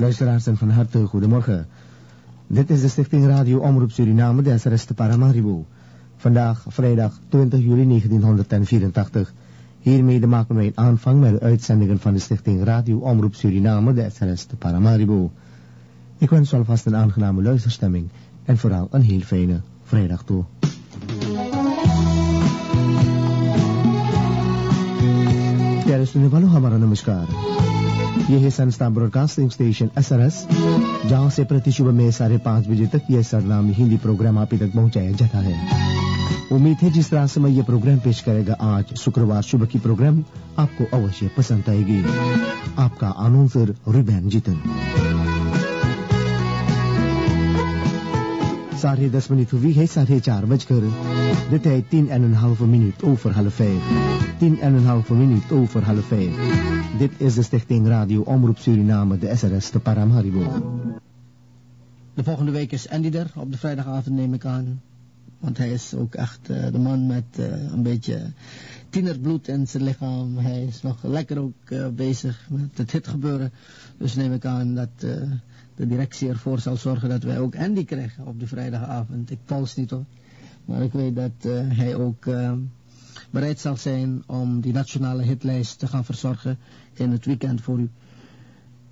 Luisteraars en van harte goedemorgen. Dit is de Stichting Radio Omroep Suriname, de SRS de Paramaribo. Vandaag, vrijdag 20 juli 1984. Hiermee maken wij een aanvang met de uitzendingen van de Stichting Radio Omroep Suriname, de SRS Paramaribo. Ik wens alvast een aangename luisterstemming en vooral een heel fijne vrijdag toe. Terwijl is de de Namaskar. है संस्था broadcasting station SRS जहाँ ऐसी प्रति सुबह में साढ़े पाँच बजे तक यह सरनामी हिंदी प्रोग्राम आप तक पहुँचाया जाता है। उम्मीद है जिस तरह से मैं ये प्रोग्राम पेश करेगा, आज शुक्रवार सुबह की प्रोग्राम आपको अवश्य पसंद आएगी। आपका आनंद रिबैन जीतन। 10 minuut wie hij jaar. Dit is tien en een halve minuut over half vijf. Tien en een halve minuut over half vijf. Dit is de Stichting Radio Omroep Suriname, de SRS te Paramaribo. De volgende week is Andy er, op de vrijdagavond neem ik aan. Want hij is ook echt eh, de man met eh, een beetje tienerbloed in zijn lichaam. Hij is nog lekker ook eh, bezig met het gebeuren. Dus neem ik aan dat de directie ervoor zal zorgen dat wij ook Andy krijgen op de vrijdagavond. Ik pols niet hoor. Maar ik weet dat uh, hij ook uh, bereid zal zijn om die nationale hitlijst te gaan verzorgen in het weekend voor u.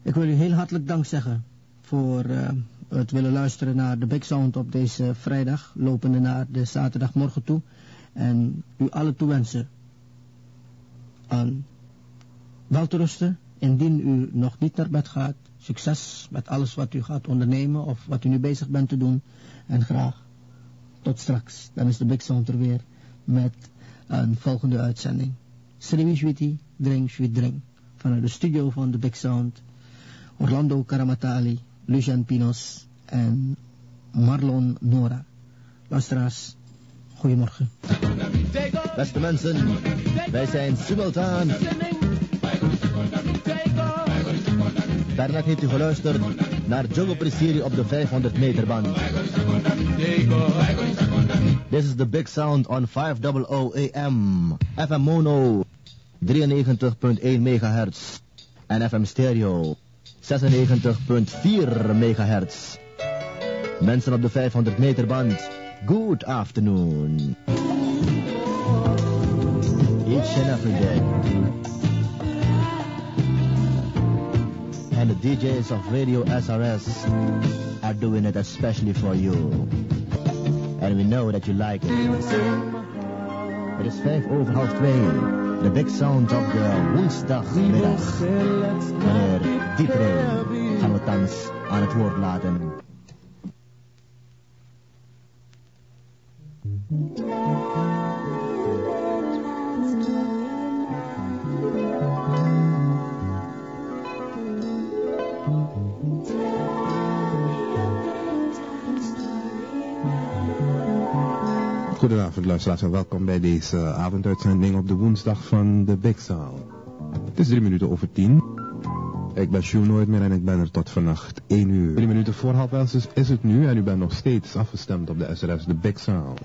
Ik wil u heel hartelijk dank zeggen voor uh, het willen luisteren naar de Big Sound op deze vrijdag, lopende naar de zaterdagmorgen toe. En u alle toewensen aan welterusten, indien u nog niet naar bed gaat. Succes met alles wat u gaat ondernemen of wat u nu bezig bent te doen. En graag tot straks. Dan is de Big Sound er weer met een volgende uitzending. Sriwi Shwiti, Drink Shwit Drink. Vanuit de studio van de Big Sound. Orlando Karamatali, Lucian Pinos en Marlon Nora. Luisteraars, goedemorgen. Beste mensen, wij zijn simultaan. Daarnet heeft u geluisterd naar Jungle Presirie op de 500 meter band. This is the big sound on 500 AM, FM mono 93.1 megahertz en FM stereo 96.4 megahertz. Mensen op de 500 meter band, good afternoon. Each and every day. And the DJs of Radio SRS are doing it especially for you. And we know that you like it. Het is vijf over half twee. De big sound op de woensdagmiddag. Meneer Dietrich gaan we thans aan het woord laten. Goedenavond luisteraars en welkom bij deze avonduitzending op de woensdag van de Big Sound. Het is drie minuten over tien. Ik ben Sjoe nooit meer en ik ben er tot vannacht 1 uur. Drie minuten voor half elf is, is het nu en u bent nog steeds afgestemd op de SRS, de Big Sound.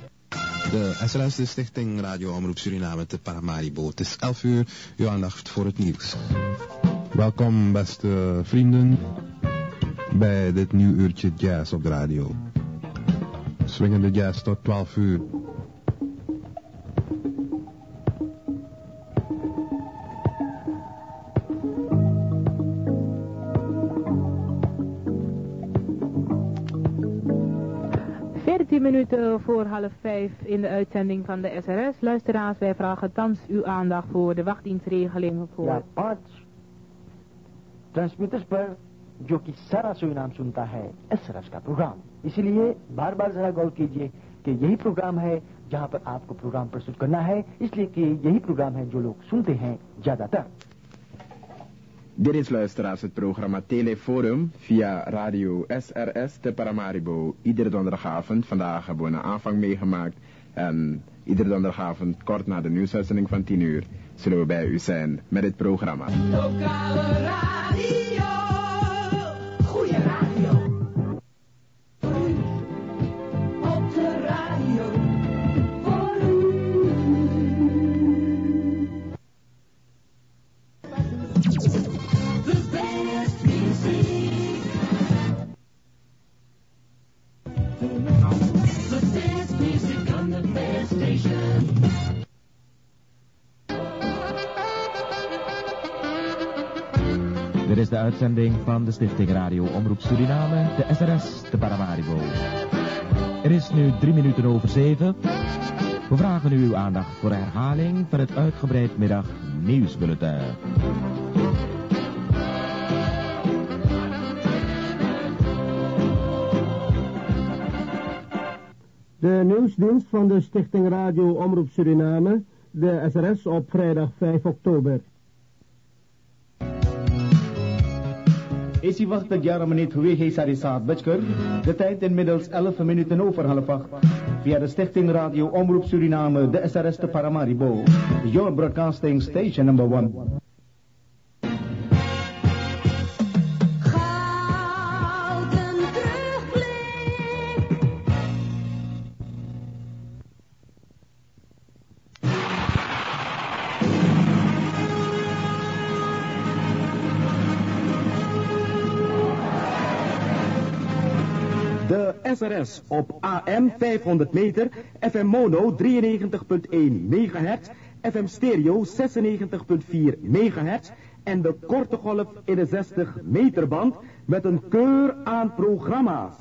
De SRS, de Stichting Radio Omroep Suriname te Paramaribo. Het is 11 uur, uw aandacht voor het nieuws. Welkom beste vrienden bij dit nieuw uurtje jazz op de radio. Swingende jazz tot 12 uur. in de uitzending van de SRS. Luisteraars, wij vragen thans uw aandacht voor de wachtdienstregelingen voor... Ja, पांच ट्रांसमीटर्स पर जो कि सारा सुनाम सुनता है एसरस का प्रोग्राम इसीलिए बार बार जरा गौर कीजिए कि यही प्रोग्राम है जहां पर आपको प्रोग्राम प्रस्तुत करना है इसलिए कि यही प्रोग्राम है जो लोग सुनते हैं ज्यादातर Dit is luisteraars het programma Teleforum via radio SRS te Paramaribo. Iedere donderdagavond, vandaag hebben we een aanvang meegemaakt. En iedere donderdagavond, kort na de nieuwsuitzending van 10 uur, zullen we bij u zijn met dit programma. Lokale radio, Dit is de uitzending van de Stichting Radio Omroep Suriname, de SRS te Paramaribo. Er is nu drie minuten over zeven. We vragen u uw aandacht voor de herhaling van het uitgebreid middag nieuwsbulletin. De nieuwsdienst van de Stichting Radio Omroep Suriname, de SRS op vrijdag 5 oktober. Is वक्त 11 मिनट हुए हैं साढ़े सात de tijd inmiddels 11 minuten over half acht. Via de Stichting Radio Omroep Suriname, de SRS de Paramaribo. Your Broadcasting Station number 1. SRS op AM 500 meter, FM Mono 93.1 MHz, FM Stereo 96.4 MHz en de korte golf in de 60 meter band met een keur aan programma's.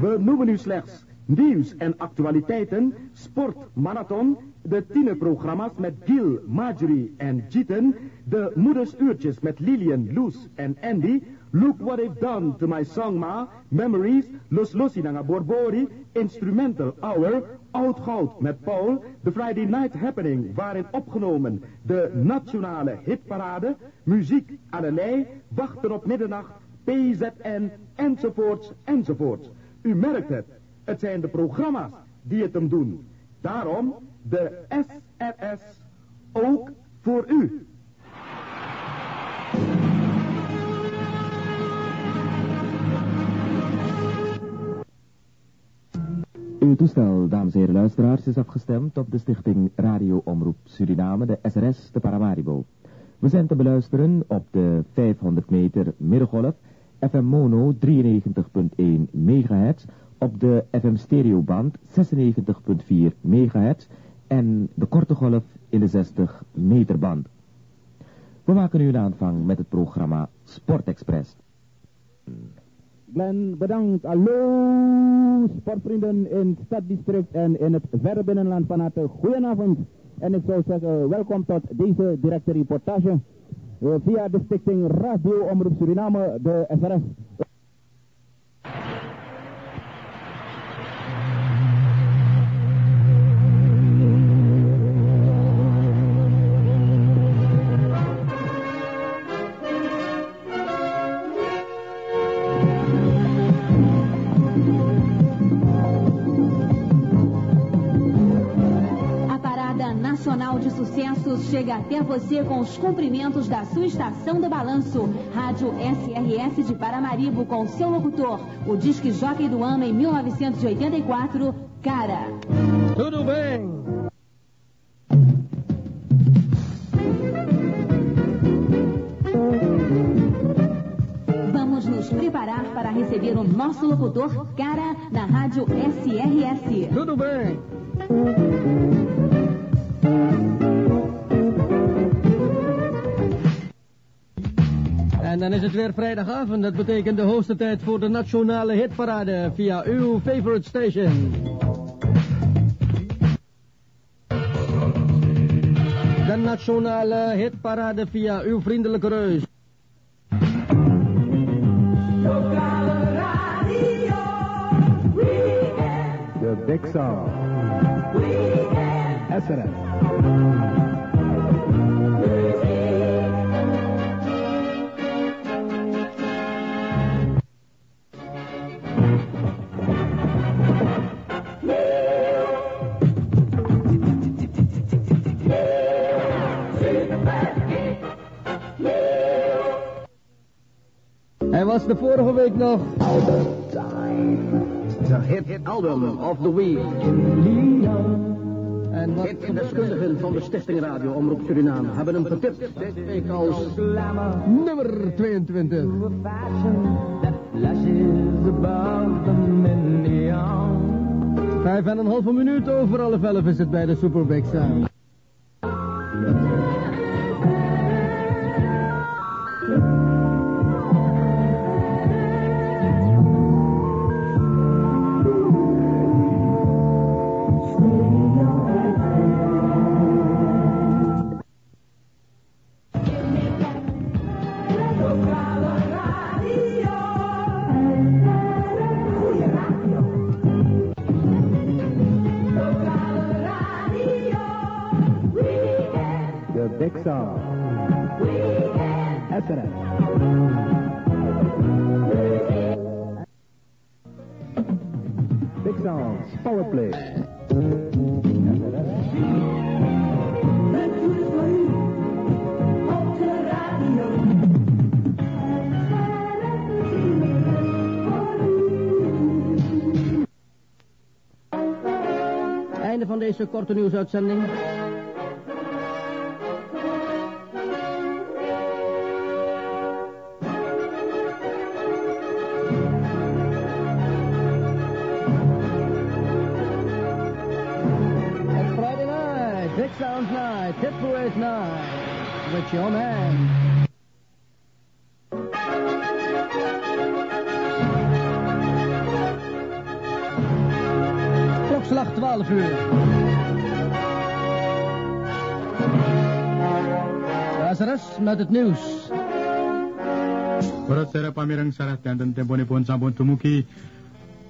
We noemen u slechts nieuws en actualiteiten, sport, marathon, de tienerprogramma's met Gil, Marjorie en Jitten, de moedersuurtjes met Lilian, Loes en Andy, Look What I've Done to My Song Ma, Memories, Los Losinanga Borbori, Instrumental Hour, Oud Goud met Paul, de Friday Night Happening, waarin opgenomen de nationale hitparade, muziek allerlei, wachten op middernacht, PZN, enzovoorts, enzovoorts. U merkt het, het zijn de programma's die het hem doen. Daarom de SRS ook voor u. Uw toestel, dames en heren luisteraars, is afgestemd op de Stichting Radio Omroep Suriname, de SRS te Paramaribo. We zijn te beluisteren op de 500 meter middengolf, FM Mono 93.1 MHz, op de FM stereoband 96.4 MHz en de korte golf in de 60 meter band. We maken nu een aanvang met het programma Sport Express. Glenn, bedankt. Hallo, sportvrienden in het staddistrict en in het verre binnenland van harte. Goedenavond. En ik zou zeggen, welkom tot deze directe reportage eh, via de stichting Radio Omroep Suriname, de SRS. De Sucessos chega até você com os cumprimentos da sua estação de balanço. Rádio SRS de Paramaribo com seu locutor, o disque jockey do ano em 1984, Cara. Tudo bem. Vamos nos preparar para receber o nosso locutor, Cara, na Rádio SRS. Tudo bem. Dan is het weer vrijdagavond. Dat betekent de hoogste tijd voor de nationale hitparade via uw favorite station. De nationale hitparade via uw vriendelijke reus. Lokale radio. Weekend. De Big Sound. Weekend. SRS. Was de vorige week nog. De hit album of the week. En wat Hitdeskundigen van de Stichting Radio Omroep Suriname hebben hem getipt deze week als nummer 22. Flashes above the neon. Vijf en een halve minuut over alle elf is het bij de Super Big Sound. Big Sounds Power Play. Einde van deze korte nieuwsuitzending. Sounds Night, Tip Boys Night, with your man. Klokslag 12 uur. SRS met het nieuws. Para sera pamireng sarah danten temponipun sampun dumugi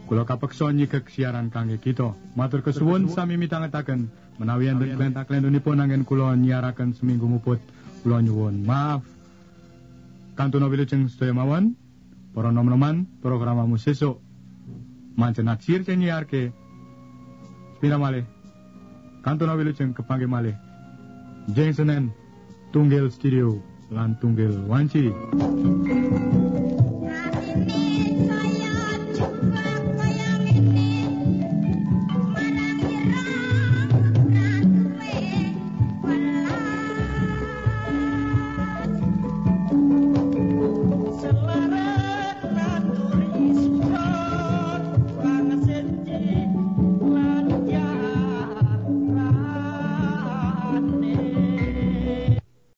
kula kapeksa nyigek siaran kangge kita. Matur kesuwun sami mitangetaken. Menawi enten klentak-klendunipun anggen kula nyiaraken seminggu muput. Kula nyuwun maaf. Kantuna wilujeng sedaya mawon. Para nom-noman programamu sesuk. Mancen aksir cenyi nyiarke. Spina malih. Kantuna wilujeng kepangge malih. Jeng Senen Tunggil Studio lan Tunggil Wanci